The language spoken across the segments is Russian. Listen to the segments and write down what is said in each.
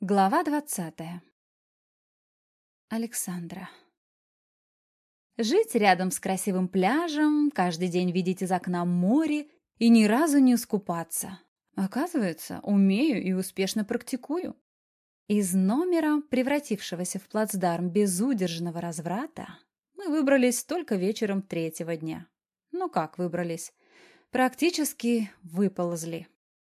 Глава двадцатая. Александра. Жить рядом с красивым пляжем, каждый день видеть из окна море и ни разу не искупаться. Оказывается, умею и успешно практикую. Из номера, превратившегося в плацдарм безудержного разврата, мы выбрались только вечером третьего дня. Ну как выбрались? Практически выползли.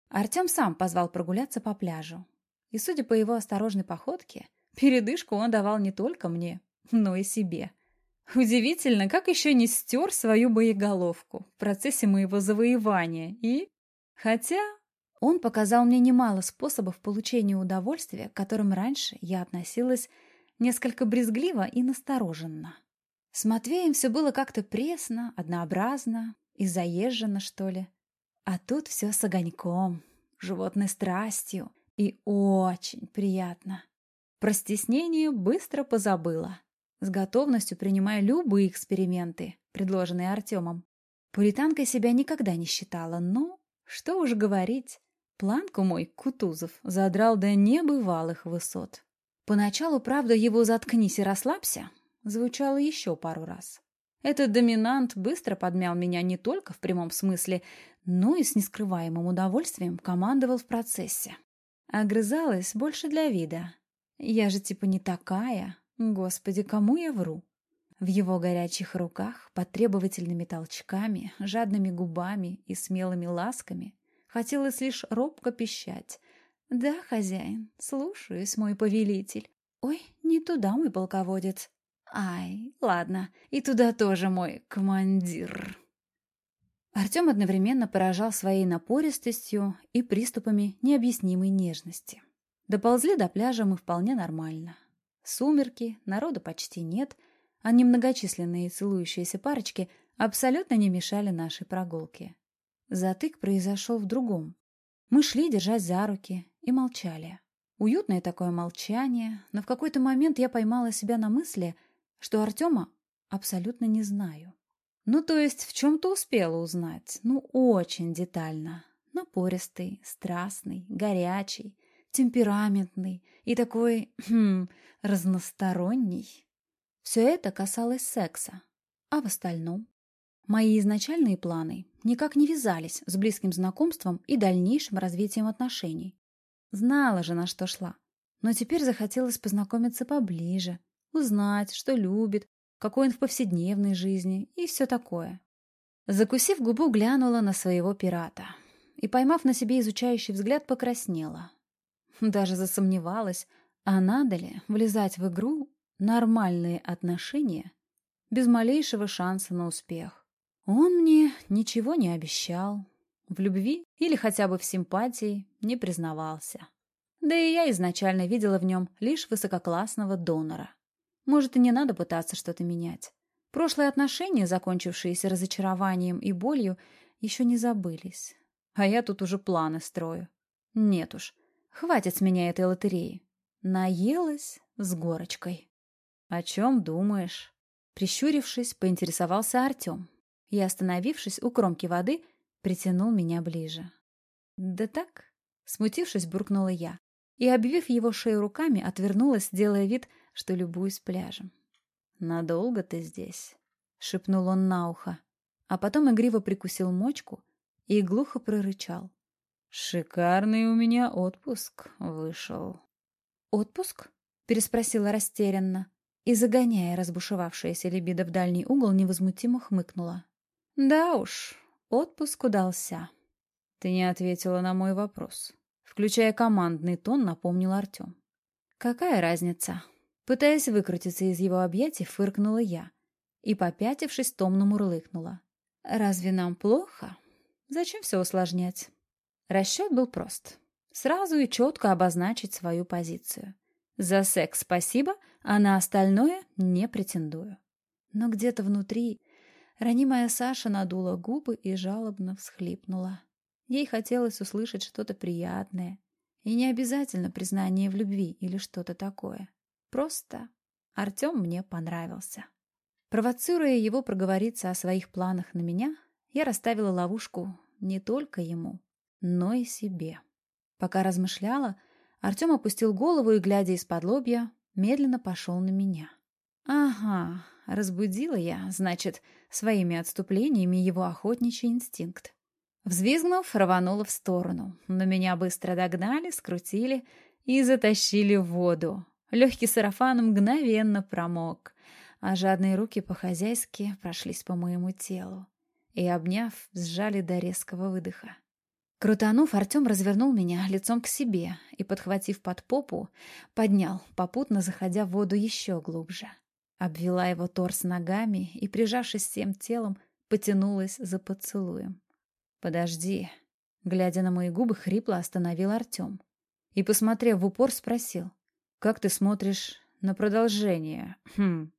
Артем сам позвал прогуляться по пляжу. И, судя по его осторожной походке, передышку он давал не только мне, но и себе. Удивительно, как еще не стер свою боеголовку в процессе моего завоевания и... Хотя он показал мне немало способов получения удовольствия, к которым раньше я относилась несколько брезгливо и настороженно. С Матвеем все было как-то пресно, однообразно и заезжено, что ли. А тут все с огоньком, животной страстью — и очень приятно. Про стеснение быстро позабыла, с готовностью принимая любые эксперименты, предложенные Артемом. Пуританкой себя никогда не считала, но, что уж говорить, планку мой Кутузов задрал до небывалых высот. Поначалу, правда, его «заткнись и расслабься» звучало еще пару раз. Этот доминант быстро подмял меня не только в прямом смысле, но и с нескрываемым удовольствием командовал в процессе. Огрызалась больше для вида. Я же типа не такая. Господи, кому я вру? В его горячих руках, под требовательными толчками, жадными губами и смелыми ласками хотелось лишь робко пищать. «Да, хозяин, слушаюсь, мой повелитель. Ой, не туда мой полководец. Ай, ладно, и туда тоже мой командир». Артем одновременно поражал своей напористостью и приступами необъяснимой нежности. Доползли до пляжа мы вполне нормально. Сумерки, народа почти нет, а немногочисленные целующиеся парочки абсолютно не мешали нашей прогулке. Затык произошел в другом. Мы шли, держась за руки, и молчали. Уютное такое молчание, но в какой-то момент я поймала себя на мысли, что Артема абсолютно не знаю. Ну, то есть в чем-то успела узнать. Ну, очень детально. Напористый, страстный, горячий, темпераментный и такой, хм, разносторонний. Все это касалось секса. А в остальном? Мои изначальные планы никак не вязались с близким знакомством и дальнейшим развитием отношений. Знала же, на что шла. Но теперь захотелось познакомиться поближе, узнать, что любит, какой он в повседневной жизни и все такое. Закусив губу, глянула на своего пирата и, поймав на себе изучающий взгляд, покраснела. Даже засомневалась, а надо ли влезать в игру нормальные отношения без малейшего шанса на успех. Он мне ничего не обещал, в любви или хотя бы в симпатии не признавался. Да и я изначально видела в нем лишь высококлассного донора. Может, и не надо пытаться что-то менять. Прошлые отношения, закончившиеся разочарованием и болью, еще не забылись. А я тут уже планы строю. Нет уж, хватит с меня этой лотереи. Наелась с горочкой. «О чем думаешь?» Прищурившись, поинтересовался Артем и, остановившись у кромки воды, притянул меня ближе. «Да так?» Смутившись, буркнула я и, обвив его шею руками, отвернулась, делая вид, что любуюсь пляжем. «Надолго ты здесь?» — шепнул он на ухо, а потом игриво прикусил мочку и глухо прорычал. «Шикарный у меня отпуск вышел». «Отпуск?» — переспросила растерянно и, загоняя разбушевавшаяся либидо в дальний угол, невозмутимо хмыкнула. «Да уж, отпуск удался». «Ты не ответила на мой вопрос», — включая командный тон, напомнил Артем. «Какая разница?» Пытаясь выкрутиться из его объятий, фыркнула я и, попятившись, томно мурлыкнула. «Разве нам плохо? Зачем все усложнять?» Расчет был прост. Сразу и четко обозначить свою позицию. За секс спасибо, а на остальное не претендую. Но где-то внутри ранимая Саша надула губы и жалобно всхлипнула. Ей хотелось услышать что-то приятное, и не обязательно признание в любви или что-то такое. Просто Артем мне понравился. Провоцируя его проговориться о своих планах на меня, я расставила ловушку не только ему, но и себе. Пока размышляла, Артем опустил голову и, глядя из-под лобья, медленно пошел на меня. Ага, разбудила я, значит, своими отступлениями его охотничий инстинкт. Взвизгнув, рванула в сторону, но меня быстро догнали, скрутили и затащили в воду. Легкий сарафан мгновенно промок, а жадные руки по-хозяйски прошлись по моему телу и, обняв, сжали до резкого выдоха. Крутанув, Артем развернул меня лицом к себе и, подхватив под попу, поднял, попутно заходя в воду еще глубже. Обвела его торс ногами и, прижавшись всем телом, потянулась за поцелуем. «Подожди», — глядя на мои губы, хрипло остановил Артем. И, посмотрев в упор, спросил, «Как ты смотришь на продолжение хм,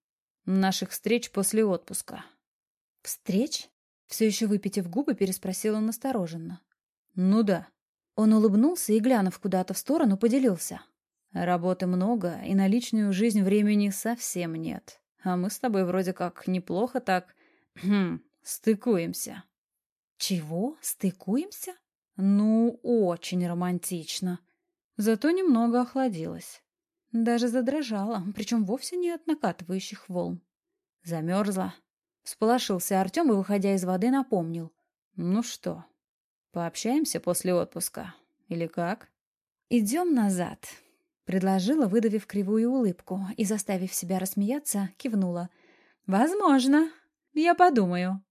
наших встреч после отпуска?» «Встреч?» Все еще выпитив губы, переспросил он настороженно. «Ну да». Он улыбнулся и, глянув куда-то в сторону, поделился. «Работы много, и на личную жизнь времени совсем нет. А мы с тобой вроде как неплохо так... Хм, стыкуемся». «Чего? Стыкуемся?» «Ну, очень романтично». Зато немного охладилась. Даже задрожала, причем вовсе не от накатывающих волн. Замерзла. Всполошился Артем и, выходя из воды, напомнил. «Ну что, Пообщаемся после отпуска. Или как? Идем назад. Предложила, выдавив кривую улыбку, и, заставив себя рассмеяться, кивнула. «Возможно. Я подумаю».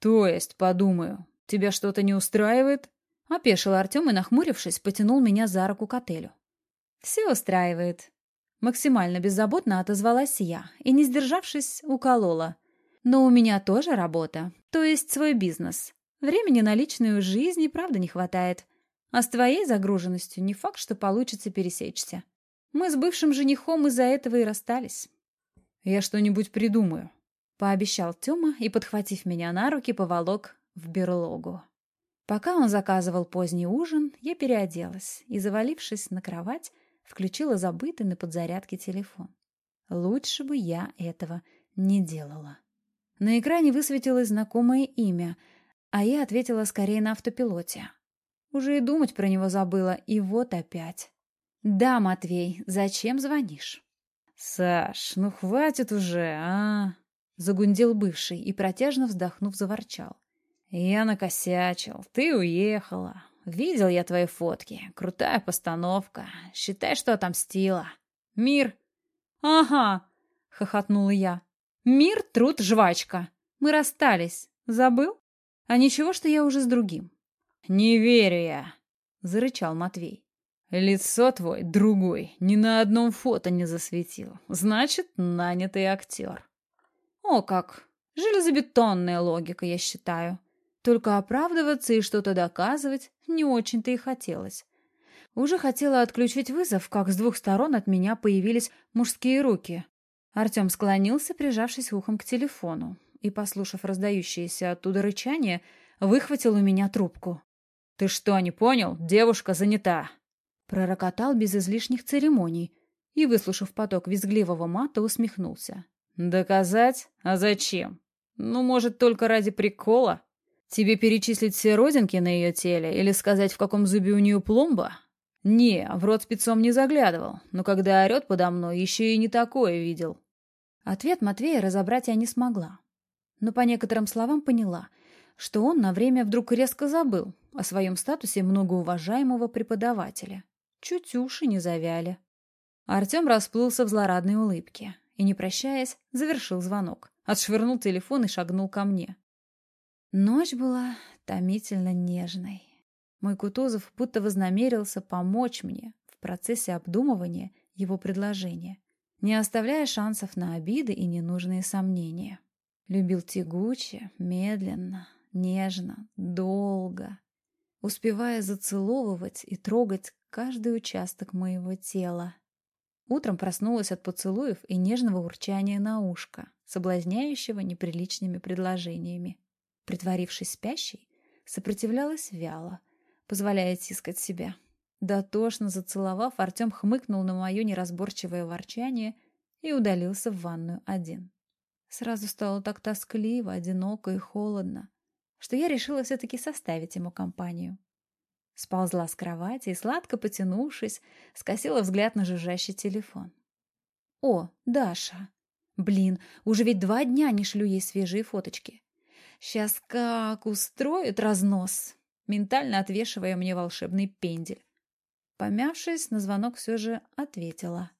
«То есть подумаю. Тебя что-то не устраивает?» Опешил Артем и, нахмурившись, потянул меня за руку к отелю. «Все устраивает». Максимально беззаботно отозвалась я и, не сдержавшись, уколола. «Но у меня тоже работа, то есть свой бизнес. Времени на личную жизнь и правда не хватает. А с твоей загруженностью не факт, что получится пересечься. Мы с бывшим женихом из-за этого и расстались. Я что-нибудь придумаю, пообещал Тёма и, подхватив меня на руки, поволок в берлогу. Пока он заказывал поздний ужин, я переоделась и, завалившись на кровать, включила забытый на подзарядке телефон. Лучше бы я этого не делала. На экране высветилось знакомое имя — а я ответила скорее на автопилоте. Уже и думать про него забыла, и вот опять. «Да, Матвей, зачем звонишь?» «Саш, ну хватит уже, а?» Загундел бывший и, протяжно вздохнув, заворчал. «Я накосячил, ты уехала. Видел я твои фотки. Крутая постановка. Считай, что отомстила. Мир...» «Ага!» — хохотнула я. «Мир, труд, жвачка. Мы расстались. Забыл?» А ничего, что я уже с другим. «Не верю я», — зарычал Матвей. «Лицо твой другой ни на одном фото не засветил. Значит, нанятый актер». «О как! Железобетонная логика, я считаю. Только оправдываться и что-то доказывать не очень-то и хотелось. Уже хотела отключить вызов, как с двух сторон от меня появились мужские руки. Артем склонился, прижавшись ухом к телефону и, послушав раздающееся оттуда рычание, выхватил у меня трубку. «Ты что, не понял? Девушка занята!» Пророкотал без излишних церемоний и, выслушав поток визгливого мата, усмехнулся. «Доказать? А зачем? Ну, может, только ради прикола? Тебе перечислить все родинки на ее теле или сказать, в каком зубе у нее пломба? Не, в рот спецом не заглядывал, но когда орет подо мной, еще и не такое видел». Ответ Матвея разобрать я не смогла но по некоторым словам поняла, что он на время вдруг резко забыл о своем статусе многоуважаемого преподавателя. Чуть уши не завяли. Артем расплылся в злорадной улыбке и, не прощаясь, завершил звонок, отшвырнул телефон и шагнул ко мне. Ночь была томительно нежной. Мой Кутузов будто вознамерился помочь мне в процессе обдумывания его предложения, не оставляя шансов на обиды и ненужные сомнения. Любил тягуче, медленно, нежно, долго, успевая зацеловывать и трогать каждый участок моего тела. Утром проснулась от поцелуев и нежного урчания на ушко, соблазняющего неприличными предложениями. Притворившись спящей, сопротивлялась вяло, позволяя тискать себя. Дотошно зацеловав, Артем хмыкнул на мое неразборчивое ворчание и удалился в ванную один. Сразу стало так тоскливо, одиноко и холодно, что я решила все-таки составить ему компанию. Сползла с кровати и, сладко потянувшись, скосила взгляд на жужжащий телефон. «О, Даша! Блин, уже ведь два дня не шлю ей свежие фоточки. Сейчас как устроит разнос!» Ментально отвешивая мне волшебный пендель. Помявшись, на звонок все же ответила.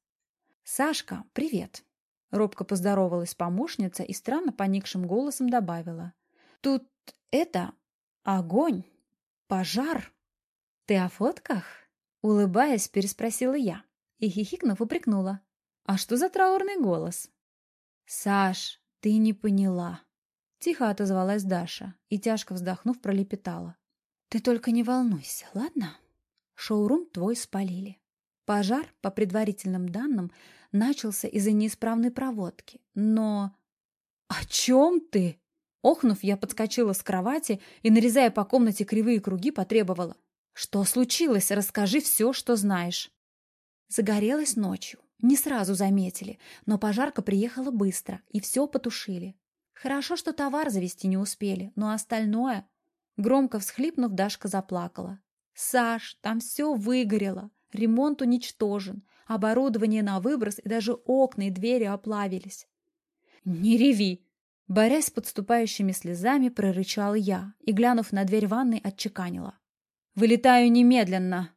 «Сашка, привет!» Робко поздоровалась помощница и странно поникшим голосом добавила. «Тут это... огонь! Пожар!» «Ты о фотках?» Улыбаясь, переспросила я и, хихикнув, упрекнула. «А что за траурный голос?» «Саш, ты не поняла!» Тихо отозвалась Даша и, тяжко вздохнув, пролепетала. «Ты только не волнуйся, ладно? Шоурум твой спалили. Пожар, по предварительным данным, начался из-за неисправной проводки, но... «О чем ты?» Охнув, я подскочила с кровати и, нарезая по комнате кривые круги, потребовала. «Что случилось? Расскажи все, что знаешь». Загорелась ночью. Не сразу заметили, но пожарка приехала быстро, и все потушили. Хорошо, что товар завести не успели, но остальное... Громко всхлипнув, Дашка заплакала. «Саш, там все выгорело, ремонт уничтожен, оборудование на выброс и даже окна и двери оплавились». «Не реви!» Борясь с подступающими слезами, прорычал я и, глянув на дверь ванной, отчеканила. «Вылетаю немедленно!»